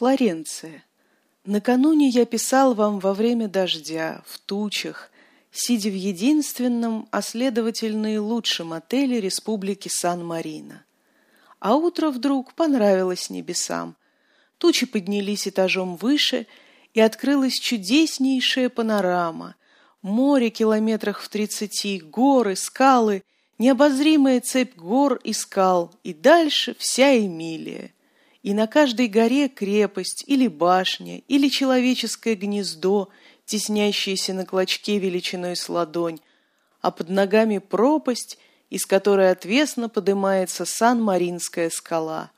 Флоренция. Накануне я писал вам во время дождя, в тучах, сидя в единственном, а следовательно и лучшем отеле Республики Сан-Марино. А утро вдруг понравилось небесам. Тучи поднялись этажом выше, и открылась чудеснейшая панорама. Море километрах в тридцати, горы, скалы, необозримая цепь гор и скал, и дальше вся Эмилия и на каждой горе крепость или башня, или человеческое гнездо, теснящееся на клочке величиной с ладонь, а под ногами пропасть, из которой отвесно поднимается Сан-Маринская скала.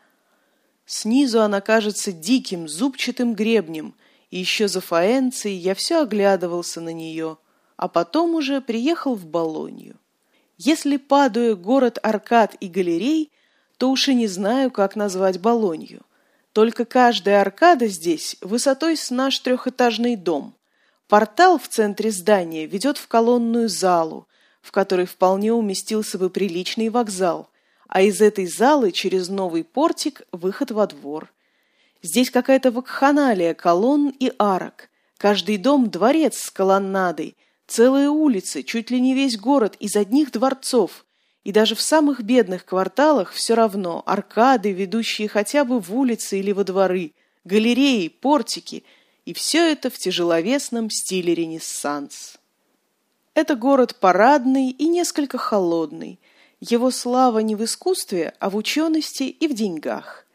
Снизу она кажется диким, зубчатым гребнем, и еще за Фаэнцией я все оглядывался на нее, а потом уже приехал в Болонью. Если Падуя город аркад и галерей – то уж и не знаю, как назвать Болонью. Только каждая аркада здесь высотой с наш трехэтажный дом. Портал в центре здания ведет в колонную залу, в которой вполне уместился бы приличный вокзал, а из этой залы через новый портик выход во двор. Здесь какая-то вакханалия колонн и арок. Каждый дом – дворец с колоннадой, целые улицы, чуть ли не весь город из одних дворцов, и даже в самых бедных кварталах все равно аркады, ведущие хотя бы в улицы или во дворы, галереи, портики, и все это в тяжеловесном стиле Ренессанс. Это город парадный и несколько холодный. Его слава не в искусстве, а в учености и в деньгах.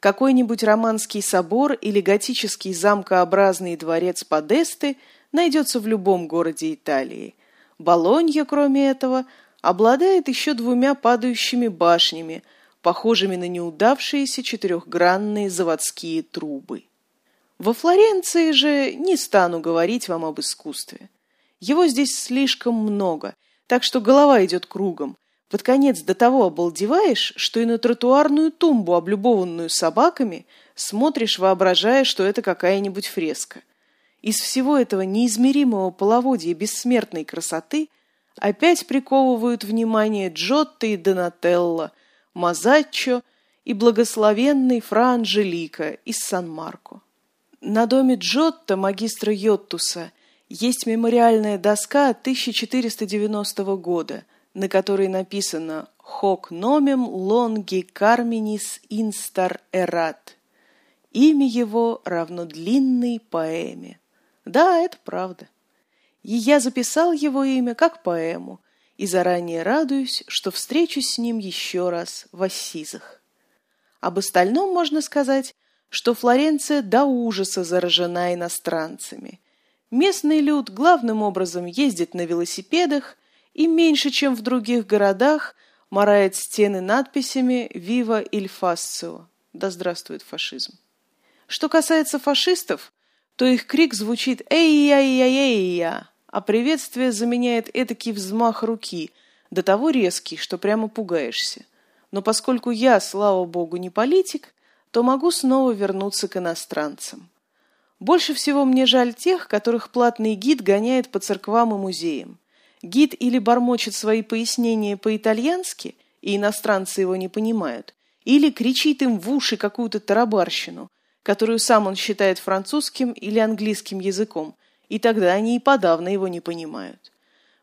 Какой-нибудь романский собор или готический замкообразный дворец Подесты найдется в любом городе Италии. Болонья, кроме этого, обладает еще двумя падающими башнями, похожими на неудавшиеся четырехгранные заводские трубы. Во Флоренции же не стану говорить вам об искусстве. Его здесь слишком много, так что голова идет кругом. Под конец до того обалдеваешь, что и на тротуарную тумбу, облюбованную собаками, смотришь, воображая, что это какая-нибудь фреска. Из всего этого неизмеримого половодья бессмертной красоты – опять приковывают внимание Джотто и Донателло, Мазаччо и благословенный Фра Анжелика из Сан-Марко. На доме Джотто, магистра Йоттуса, есть мемориальная доска 1490 года, на которой написано «Хок номем лонги карминис инстар эрат». Имя его равно длинной поэме. Да, это правда и я записал его имя как поэму, и заранее радуюсь, что встречусь с ним еще раз в Ассизах. Об остальном можно сказать, что Флоренция до ужаса заражена иностранцами. Местный люд главным образом ездит на велосипедах и меньше, чем в других городах, марает стены надписями «Вива иль фасцио» – «Да здравствует фашизм». Что касается фашистов, то их крик звучит «Эй-я-я-я-я», а приветствие заменяет этакий взмах руки, до того резкий, что прямо пугаешься. Но поскольку я, слава богу, не политик, то могу снова вернуться к иностранцам. Больше всего мне жаль тех, которых платный гид гоняет по церквам и музеям. Гид или бормочет свои пояснения по-итальянски, и иностранцы его не понимают, или кричит им в уши какую-то тарабарщину, которую сам он считает французским или английским языком, и тогда они и подавно его не понимают.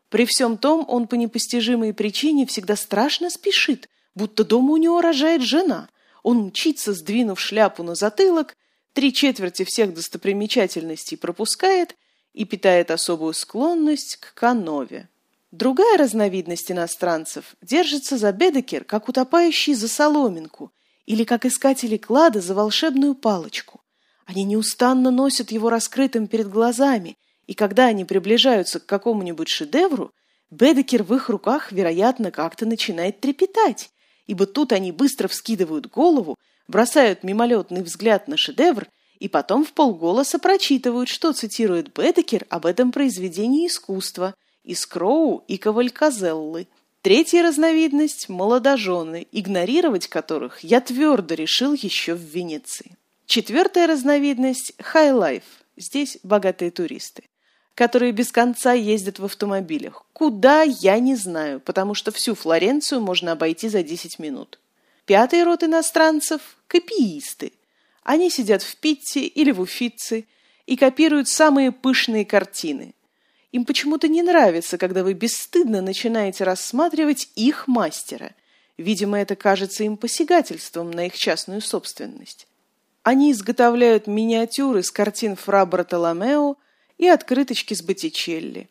При всем том он по непостижимой причине всегда страшно спешит, будто дома у него рожает жена. Он мчится, сдвинув шляпу на затылок, три четверти всех достопримечательностей пропускает и питает особую склонность к канове. Другая разновидность иностранцев держится за Бедекер, как утопающий за соломинку, или как искатели клада за волшебную палочку. Они неустанно носят его раскрытым перед глазами, и когда они приближаются к какому-нибудь шедевру, Бедекер в их руках, вероятно, как-то начинает трепетать, ибо тут они быстро вскидывают голову, бросают мимолетный взгляд на шедевр и потом в полголоса прочитывают, что цитирует Бедекер об этом произведении искусства из Кроу и Кавальказеллы. Третья разновидность – молодожены, игнорировать которых я твердо решил еще в Венеции. Четвертая разновидность – хай-лайф. Здесь богатые туристы, которые без конца ездят в автомобилях. Куда, я не знаю, потому что всю Флоренцию можно обойти за 10 минут. Пятый род иностранцев – копиисты. Они сидят в Питти или в Уффици и копируют самые пышные картины. Им почему-то не нравится, когда вы бесстыдно начинаете рассматривать их мастера. Видимо, это кажется им посягательством на их частную собственность. Они изготовляют миниатюры с картин Фра Бартоломео и открыточки с Боттичелли.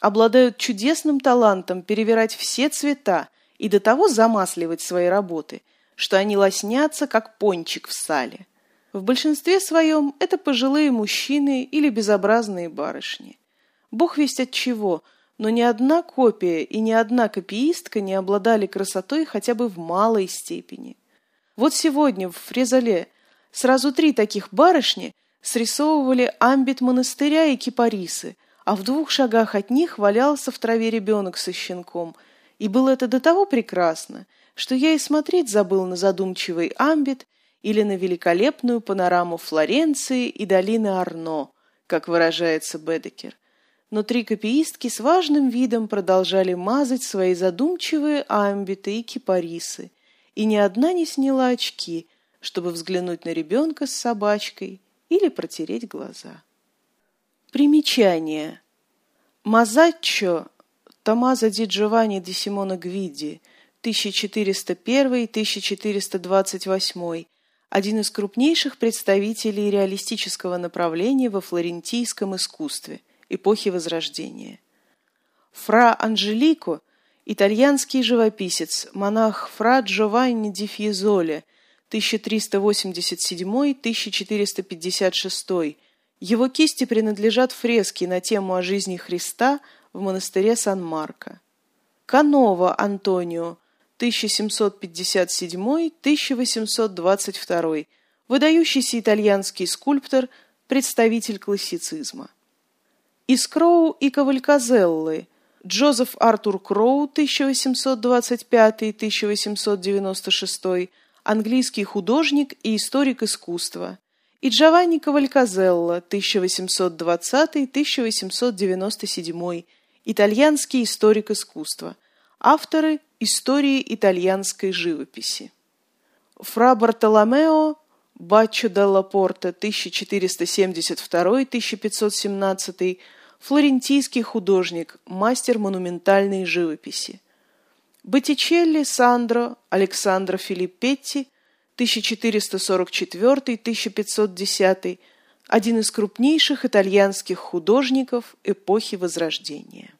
Обладают чудесным талантом перевирать все цвета и до того замасливать свои работы, что они лоснятся, как пончик в сале. В большинстве своем это пожилые мужчины или безобразные барышни. Бог весть от чего, но ни одна копия и ни одна копиистка не обладали красотой хотя бы в малой степени. Вот сегодня в Фрезале сразу три таких барышни срисовывали амбит монастыря и кипарисы, а в двух шагах от них валялся в траве ребенок со щенком. И было это до того прекрасно, что я и смотреть забыл на задумчивый амбит или на великолепную панораму Флоренции и долины Арно, как выражается Бедекер. Но три копиистки с важным видом продолжали мазать свои задумчивые амбиты и кипарисы, и ни одна не сняла очки, чтобы взглянуть на ребенка с собачкой или протереть глаза. Примечание. Мазаччо Томазо ди Джованни де Симона Гвиди 1401-1428 один из крупнейших представителей реалистического направления во флорентийском искусстве эпохи Возрождения. Фра Анжелико – итальянский живописец, монах Фра Джованни ди Фьезоле 1387-1456. Его кисти принадлежат фрески на тему о жизни Христа в монастыре Сан-Марко. Канова Антонио 1757-1822, выдающийся итальянский скульптор, представитель классицизма. Из Кроу и Кавальказеллы Джозеф Артур Кроу 1825-1896, английский художник и историк искусства, и Джованни Кавальказелло 1820-1897, итальянский историк искусства, авторы Истории итальянской живописи. Фра Бартоломео Баччо делла Порта 1472-1517, флорентийский художник, мастер монументальной живописи. Боттичелли Сандро Александро Филиппетти 1444-1510, один из крупнейших итальянских художников эпохи Возрождения.